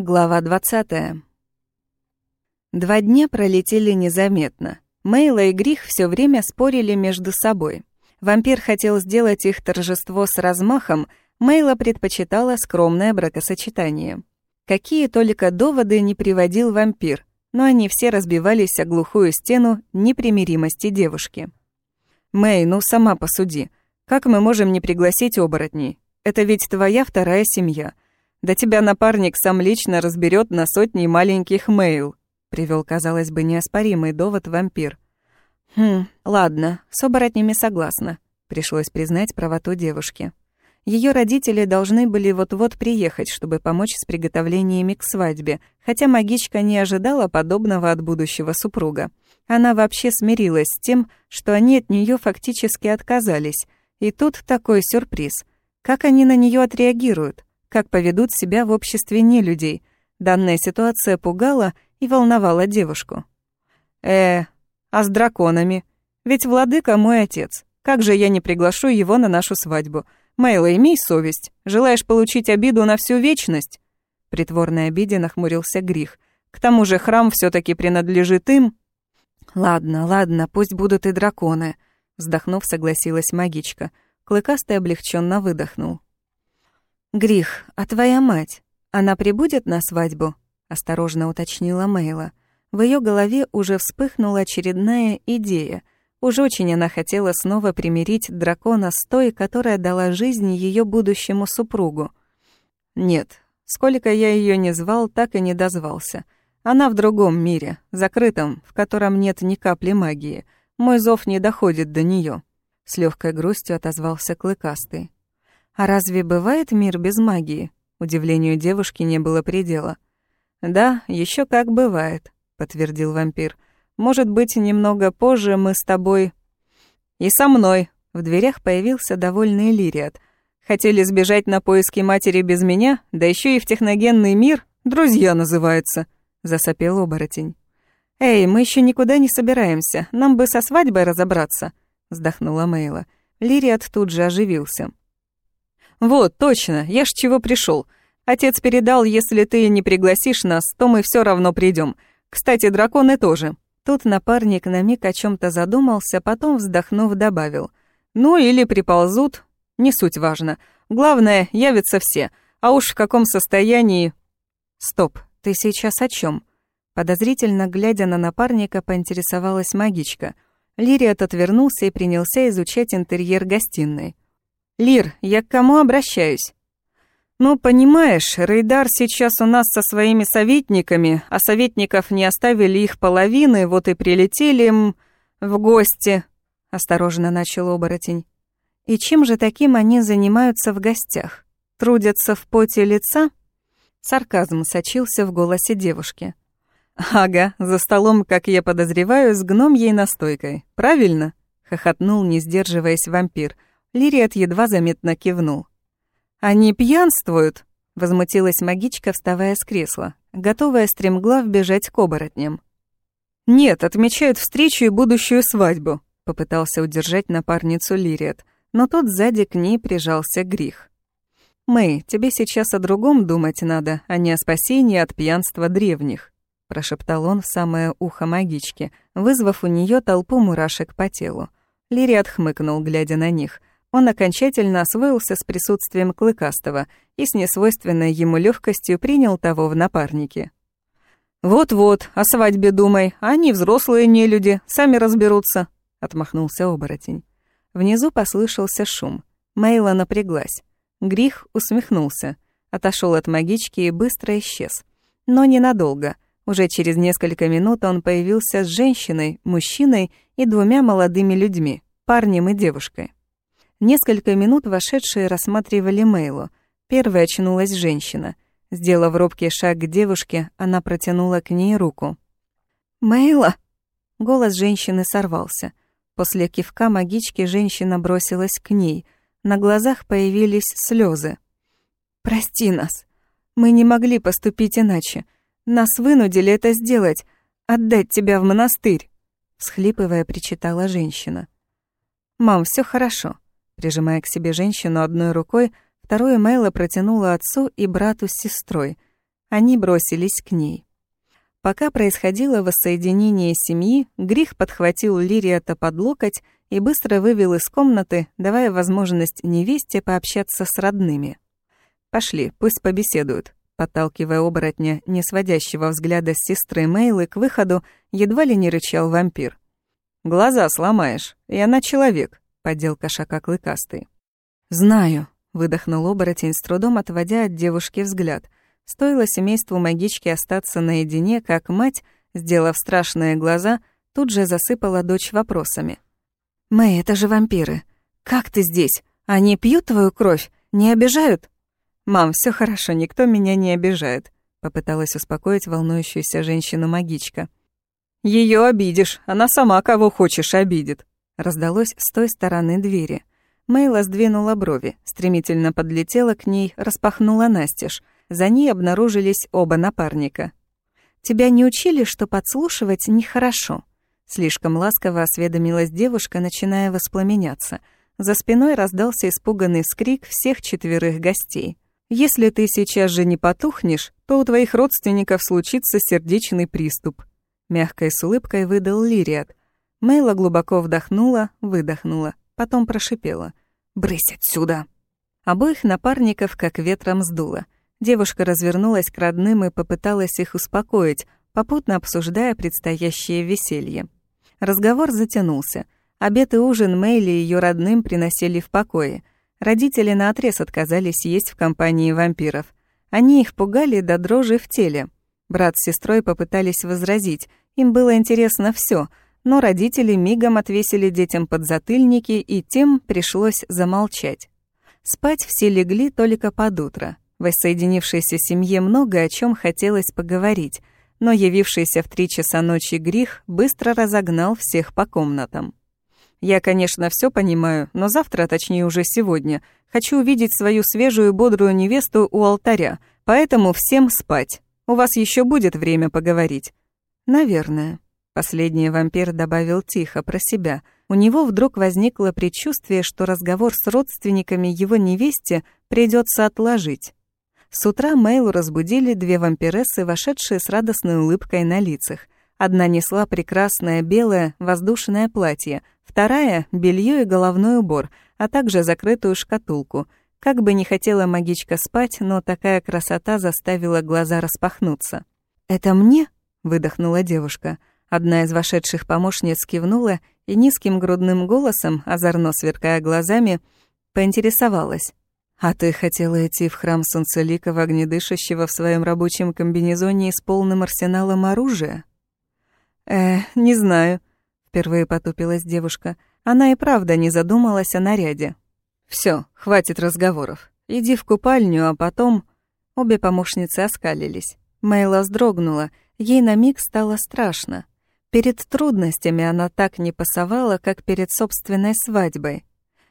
Глава 20. Два дня пролетели незаметно. Мейла и Грих все время спорили между собой. Вампир хотел сделать их торжество с размахом, Мейла предпочитала скромное бракосочетание. Какие только доводы не приводил вампир, но они все разбивались о глухую стену непримиримости девушки. «Мэй, ну сама посуди. Как мы можем не пригласить оборотней? Это ведь твоя вторая семья». Да тебя напарник сам лично разберет на сотни маленьких мейл», — привел, казалось бы, неоспоримый довод вампир. «Хм, ладно, с оборотнями согласна», — пришлось признать правоту девушки. Ее родители должны были вот-вот приехать, чтобы помочь с приготовлениями к свадьбе, хотя магичка не ожидала подобного от будущего супруга. Она вообще смирилась с тем, что они от нее фактически отказались. И тут такой сюрприз. Как они на нее отреагируют? Как поведут себя в обществе нелюдей. Данная ситуация пугала и волновала девушку. «Э, а с драконами? Ведь владыка мой отец. Как же я не приглашу его на нашу свадьбу? Мейла, имей совесть. Желаешь получить обиду на всю вечность?» Притворной обиде нахмурился Грих. «К тому же храм все таки принадлежит им». «Ладно, ладно, пусть будут и драконы», вздохнув, согласилась магичка. Клыкастый облегченно выдохнул. «Грих, а твоя мать, она прибудет на свадьбу?» — осторожно уточнила Мейла. В ее голове уже вспыхнула очередная идея. Уж очень она хотела снова примирить дракона с той, которая дала жизнь ее будущему супругу. «Нет, сколько я ее не звал, так и не дозвался. Она в другом мире, закрытом, в котором нет ни капли магии. Мой зов не доходит до нее. С легкой грустью отозвался Клыкастый. «А разве бывает мир без магии?» Удивлению девушки не было предела. «Да, еще как бывает», — подтвердил вампир. «Может быть, немного позже мы с тобой...» «И со мной!» В дверях появился довольный Лириат. «Хотели сбежать на поиски матери без меня, да еще и в техногенный мир? Друзья называются!» — засопел оборотень. «Эй, мы еще никуда не собираемся, нам бы со свадьбой разобраться», — вздохнула Мейла. Лириат тут же оживился. «Вот, точно, я ж чего пришел. Отец передал, если ты не пригласишь нас, то мы все равно придем. Кстати, драконы тоже». Тут напарник на миг о чем то задумался, потом, вздохнув, добавил. «Ну или приползут, не суть важно. Главное, явятся все. А уж в каком состоянии...» «Стоп, ты сейчас о чем? Подозрительно глядя на напарника, поинтересовалась магичка. Лириат отвернулся и принялся изучать интерьер гостиной. «Лир, я к кому обращаюсь?» «Ну, понимаешь, Рейдар сейчас у нас со своими советниками, а советников не оставили их половины, вот и прилетели им в гости», — осторожно начал оборотень. «И чем же таким они занимаются в гостях? Трудятся в поте лица?» Сарказм сочился в голосе девушки. «Ага, за столом, как я подозреваю, с гномьей настойкой. Правильно?» — хохотнул, не сдерживаясь вампир — Лириат едва заметно кивнул. «Они пьянствуют?» — возмутилась магичка, вставая с кресла, готовая стремглав бежать к оборотням. «Нет, отмечают встречу и будущую свадьбу», — попытался удержать напарницу Лириат, но тут сзади к ней прижался грех. «Мэй, тебе сейчас о другом думать надо, а не о спасении от пьянства древних», — прошептал он в самое ухо магички, вызвав у нее толпу мурашек по телу. Лириат хмыкнул, глядя на них — он окончательно освоился с присутствием Клыкастого и с несвойственной ему легкостью принял того в напарники. «Вот-вот, о свадьбе думай, они взрослые не люди, сами разберутся», — отмахнулся оборотень. Внизу послышался шум. Мейла напряглась. Грих усмехнулся, отошел от магички и быстро исчез. Но ненадолго. Уже через несколько минут он появился с женщиной, мужчиной и двумя молодыми людьми, парнем и девушкой. Несколько минут вошедшие рассматривали Мейлу. Первой очнулась женщина. Сделав робкий шаг к девушке, она протянула к ней руку. «Мейла!» Голос женщины сорвался. После кивка магички женщина бросилась к ней. На глазах появились слезы. «Прости нас. Мы не могли поступить иначе. Нас вынудили это сделать. Отдать тебя в монастырь!» Всхлипывая, причитала женщина. «Мам, все хорошо. Прижимая к себе женщину одной рукой, вторую Мэйла протянула отцу и брату с сестрой. Они бросились к ней. Пока происходило воссоединение семьи, Грих подхватил Лириата под локоть и быстро вывел из комнаты, давая возможность невесте пообщаться с родными. «Пошли, пусть побеседуют», подталкивая оборотня, не сводящего взгляда с сестры Мейлы к выходу, едва ли не рычал вампир. «Глаза сломаешь, и она человек», — поддел кошака клыкастый. «Знаю», — выдохнул оборотень, с трудом отводя от девушки взгляд. Стоило семейству магички остаться наедине, как мать, сделав страшные глаза, тут же засыпала дочь вопросами. «Мэй, это же вампиры. Как ты здесь? Они пьют твою кровь? Не обижают?» «Мам, все хорошо, никто меня не обижает», — попыталась успокоить волнующуюся женщину-магичка. Ее обидишь, она сама кого хочешь обидит», — раздалось с той стороны двери. Мейла сдвинула брови, стремительно подлетела к ней, распахнула настежь. За ней обнаружились оба напарника. «Тебя не учили, что подслушивать нехорошо?» Слишком ласково осведомилась девушка, начиная воспламеняться. За спиной раздался испуганный вскрик всех четверых гостей. «Если ты сейчас же не потухнешь, то у твоих родственников случится сердечный приступ». Мягкой с улыбкой выдал Лириат. Мейла глубоко вдохнула, выдохнула, потом прошипела. «Брысь отсюда!» Обоих напарников как ветром сдуло. Девушка развернулась к родным и попыталась их успокоить, попутно обсуждая предстоящее веселье. Разговор затянулся. Обед и ужин Мэйли и ее родным приносили в покое. Родители наотрез отказались есть в компании вампиров. Они их пугали до дрожи в теле. Брат с сестрой попытались возразить. Им было интересно все, но родители мигом отвесили детям подзатыльники, и тем пришлось замолчать. Спать все легли только под утро. Воссоединившейся семье много о чем хотелось поговорить — но явившийся в три часа ночи грех быстро разогнал всех по комнатам. «Я, конечно, все понимаю, но завтра, точнее уже сегодня, хочу увидеть свою свежую бодрую невесту у алтаря, поэтому всем спать. У вас еще будет время поговорить». «Наверное», — последний вампир добавил тихо про себя. У него вдруг возникло предчувствие, что разговор с родственниками его невесте придется отложить. С утра Мэйлу разбудили две вампирессы, вошедшие с радостной улыбкой на лицах. Одна несла прекрасное белое воздушное платье, вторая — белье и головной убор, а также закрытую шкатулку. Как бы не хотела магичка спать, но такая красота заставила глаза распахнуться. «Это мне?» — выдохнула девушка. Одна из вошедших помощниц кивнула и низким грудным голосом, озорно сверкая глазами, поинтересовалась. «А ты хотела идти в храм Солнцеликова огнедышащего в своем рабочем комбинезоне с полным арсеналом оружия?» «Э, не знаю», — впервые потупилась девушка. Она и правда не задумалась о наряде. Все, хватит разговоров. Иди в купальню, а потом...» Обе помощницы оскалились. Мейла вздрогнула. Ей на миг стало страшно. Перед трудностями она так не пасовала, как перед собственной свадьбой.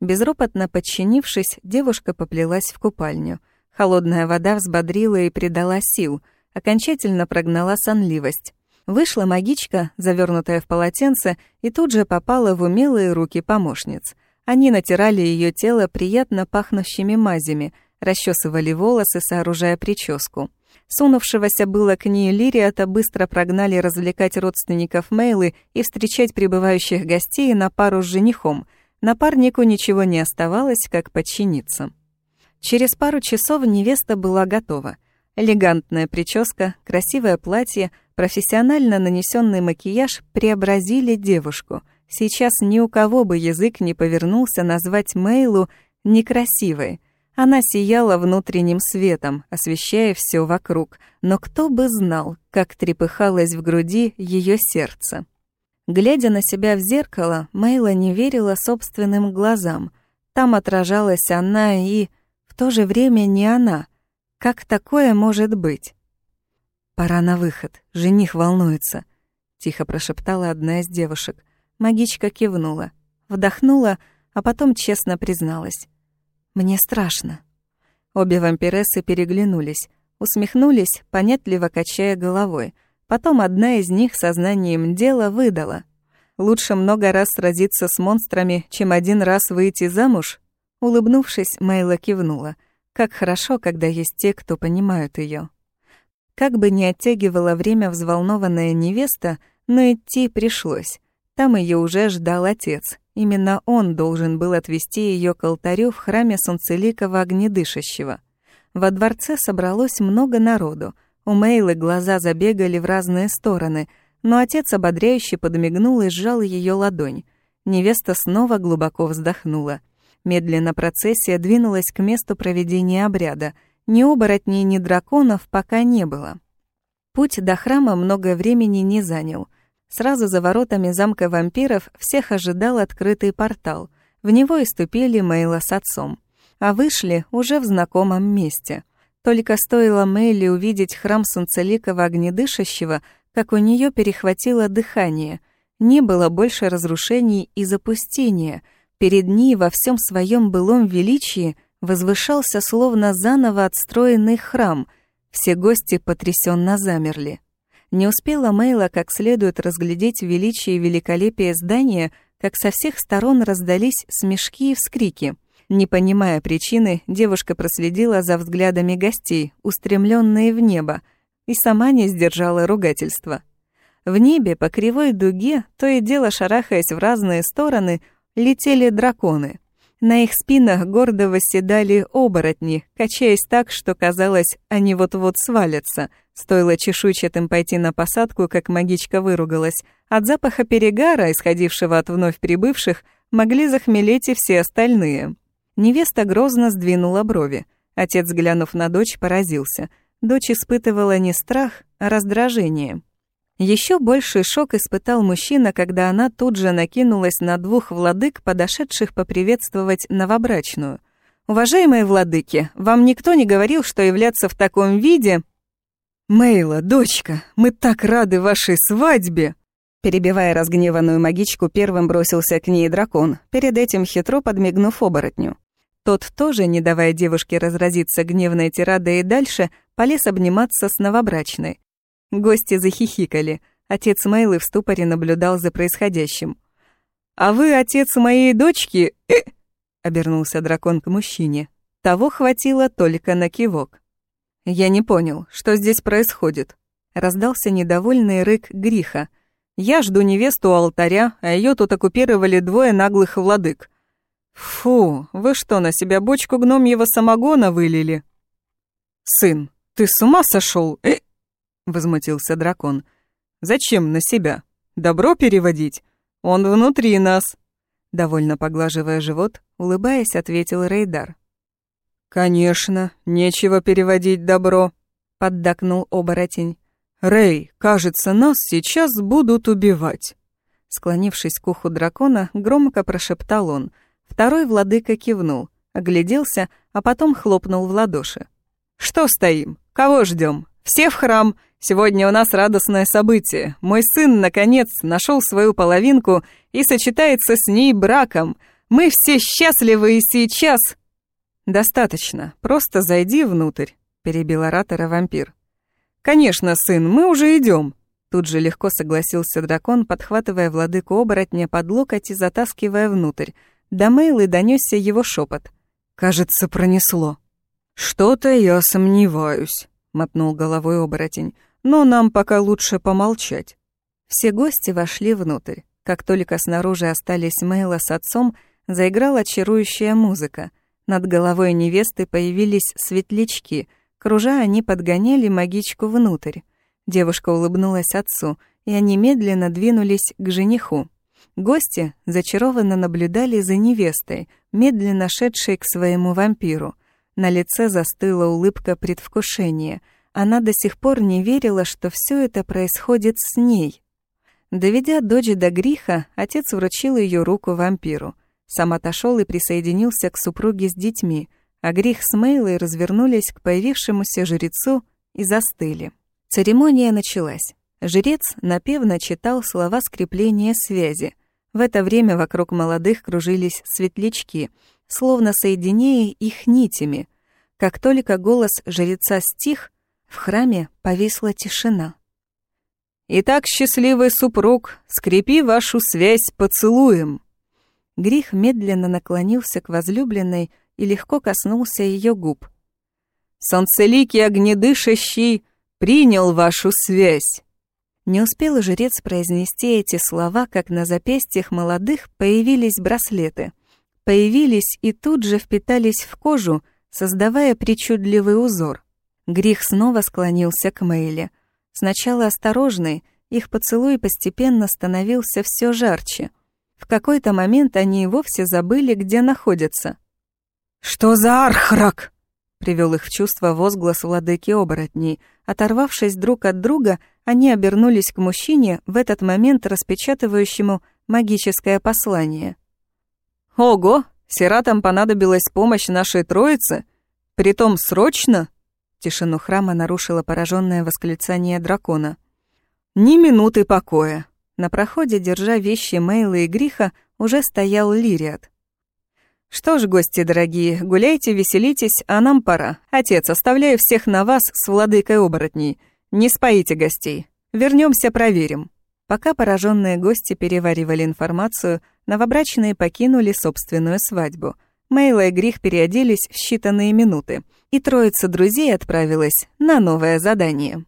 Безропотно подчинившись, девушка поплелась в купальню. Холодная вода взбодрила и придала сил, окончательно прогнала сонливость. Вышла магичка, завернутая в полотенце, и тут же попала в умелые руки помощниц. Они натирали ее тело приятно пахнущими мазями, расчесывали волосы, сооружая прическу. Сунувшегося было к ней Лириата быстро прогнали развлекать родственников Мейлы и встречать прибывающих гостей на пару с женихом — Напарнику ничего не оставалось, как подчиниться. Через пару часов невеста была готова. Элегантная прическа, красивое платье, профессионально нанесенный макияж преобразили девушку. Сейчас ни у кого бы язык не повернулся назвать Мейлу некрасивой. Она сияла внутренним светом, освещая все вокруг, но кто бы знал, как трепыхалось в груди ее сердце. Глядя на себя в зеркало, Мейла не верила собственным глазам. Там отражалась она и... В то же время не она. Как такое может быть? «Пора на выход. Жених волнуется», — тихо прошептала одна из девушек. Магичка кивнула, вдохнула, а потом честно призналась. «Мне страшно». Обе вампирессы переглянулись, усмехнулись, понятливо качая головой — Потом одна из них сознанием дела выдала. «Лучше много раз сразиться с монстрами, чем один раз выйти замуж?» Улыбнувшись, Мейла кивнула. «Как хорошо, когда есть те, кто понимают ее. Как бы ни оттягивала время взволнованная невеста, но идти пришлось. Там ее уже ждал отец. Именно он должен был отвести ее к алтарю в храме Солнцеликого Огнедышащего. Во дворце собралось много народу. У Мейлы глаза забегали в разные стороны, но отец ободряюще подмигнул и сжал ее ладонь. Невеста снова глубоко вздохнула. Медленно процессия двинулась к месту проведения обряда. Ни оборотней, ни драконов пока не было. Путь до храма много времени не занял. Сразу за воротами замка вампиров всех ожидал открытый портал. В него и ступили Мейла с отцом. А вышли уже в знакомом месте. Только стоило Мейли увидеть храм Солнцеликого Огнедышащего, как у нее перехватило дыхание. Не было больше разрушений и запустения — Перед ней во всем своем былом величии возвышался словно заново отстроенный храм. Все гости потрясенно замерли. Не успела Мейла как следует разглядеть величие и великолепие здания, как со всех сторон раздались смешки и вскрики. Не понимая причины, девушка проследила за взглядами гостей, устремленные в небо, и сама не сдержала ругательства. В небе по кривой дуге, то и дело шарахаясь в разные стороны, летели драконы. На их спинах гордо восседали оборотни, качаясь так, что казалось, они вот-вот свалятся. Стоило чешуйчатым пойти на посадку, как магичка выругалась. От запаха перегара, исходившего от вновь прибывших, могли захмелеть и все остальные. Невеста грозно сдвинула брови. Отец, глянув на дочь, поразился. Дочь испытывала не страх, а раздражение. Еще больший шок испытал мужчина, когда она тут же накинулась на двух владык, подошедших поприветствовать новобрачную. «Уважаемые владыки, вам никто не говорил, что являться в таком виде...» «Мейла, дочка, мы так рады вашей свадьбе!» Перебивая разгневанную магичку, первым бросился к ней дракон, перед этим хитро подмигнув оборотню. Тот тоже, не давая девушке разразиться гневной тирадой и дальше, полез обниматься с новобрачной. Гости захихикали. Отец Мейлы в ступоре наблюдал за происходящим. «А вы отец моей дочки?» э обернулся дракон к мужчине. Того хватило только на кивок. «Я не понял, что здесь происходит?» Раздался недовольный рык Гриха. «Я жду невесту у алтаря, а ее тут оккупировали двое наглых владык. Фу, вы что, на себя бочку гномьего самогона вылили?» «Сын, ты с ума сошел? Э возмутился дракон. «Зачем на себя? Добро переводить? Он внутри нас!» Довольно поглаживая живот, улыбаясь, ответил Рейдар. «Конечно, нечего переводить добро», — поддакнул оборотень. «Рей, кажется, нас сейчас будут убивать». Склонившись к уху дракона, громко прошептал он. Второй владыка кивнул, огляделся, а потом хлопнул в ладоши. «Что стоим? Кого ждем? Все в храм! Сегодня у нас радостное событие. Мой сын, наконец, нашел свою половинку и сочетается с ней браком. Мы все счастливы и сейчас...» «Достаточно. Просто зайди внутрь», — перебил оратора вампир. «Конечно, сын, мы уже идем. Тут же легко согласился дракон, подхватывая владыку оборотня под локоть и затаскивая внутрь. До Мейлы донесся его шепот. «Кажется, пронесло». «Что-то я сомневаюсь», — мотнул головой оборотень но нам пока лучше помолчать». Все гости вошли внутрь. Как только снаружи остались Мэйла с отцом, заиграла чарующая музыка. Над головой невесты появились светлячки. Кружа они подгоняли магичку внутрь. Девушка улыбнулась отцу, и они медленно двинулись к жениху. Гости зачарованно наблюдали за невестой, медленно шедшей к своему вампиру. На лице застыла улыбка предвкушения — она до сих пор не верила, что все это происходит с ней. Доведя дочь до греха, отец вручил ее руку вампиру. Сам отошел и присоединился к супруге с детьми, а грех с Мейлой развернулись к появившемуся жрецу и застыли. Церемония началась. Жрец напевно читал слова скрепления связи. В это время вокруг молодых кружились светлячки, словно соединяя их нитями. Как только голос жреца стих, в храме повисла тишина. «Итак, счастливый супруг, скрепи вашу связь поцелуем!» Грих медленно наклонился к возлюбленной и легко коснулся ее губ. «Солнцеликий огнедышащий, «Принял вашу связь!» Не успел жрец произнести эти слова, как на запястьях молодых появились браслеты. Появились и тут же впитались в кожу, создавая причудливый узор. Грих снова склонился к Мэйле. Сначала осторожный, их поцелуй постепенно становился все жарче. В какой-то момент они и вовсе забыли, где находятся. «Что за архрак?» — привел их в чувство возглас владыки оборотней. Оторвавшись друг от друга, они обернулись к мужчине, в этот момент распечатывающему магическое послание. «Ого! Сиратам понадобилась помощь нашей троицы? Притом срочно?» Тишину храма нарушило пораженное восклицание дракона. «Ни минуты покоя!» На проходе, держа вещи Мейла и Гриха, уже стоял Лириат. «Что ж, гости дорогие, гуляйте, веселитесь, а нам пора. Отец, оставляю всех на вас с владыкой оборотней. Не споите гостей. Вернемся, проверим». Пока пораженные гости переваривали информацию, новобрачные покинули собственную свадьбу. Мейла и Грих переоделись в считанные минуты, и троица друзей отправилась на новое задание.